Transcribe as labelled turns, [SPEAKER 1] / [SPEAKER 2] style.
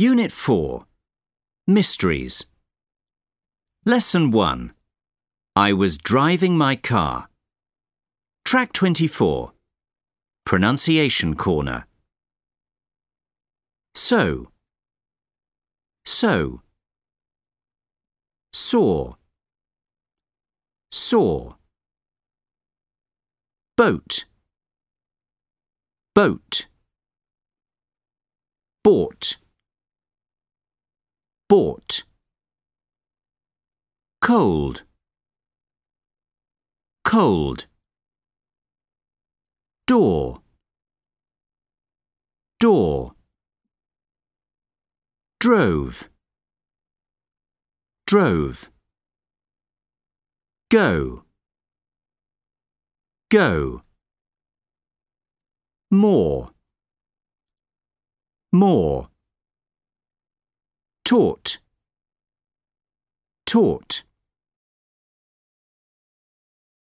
[SPEAKER 1] Unit 4 Mysteries. Lesson 1 I was driving my car. Track 24 Pronunciation Corner. So. So. Saw. Saw. Boat. Boat. Bought. Bought. Cold. Cold. Door. Door. Drove. Drove. Go. Go. More. More. Taught. Taught.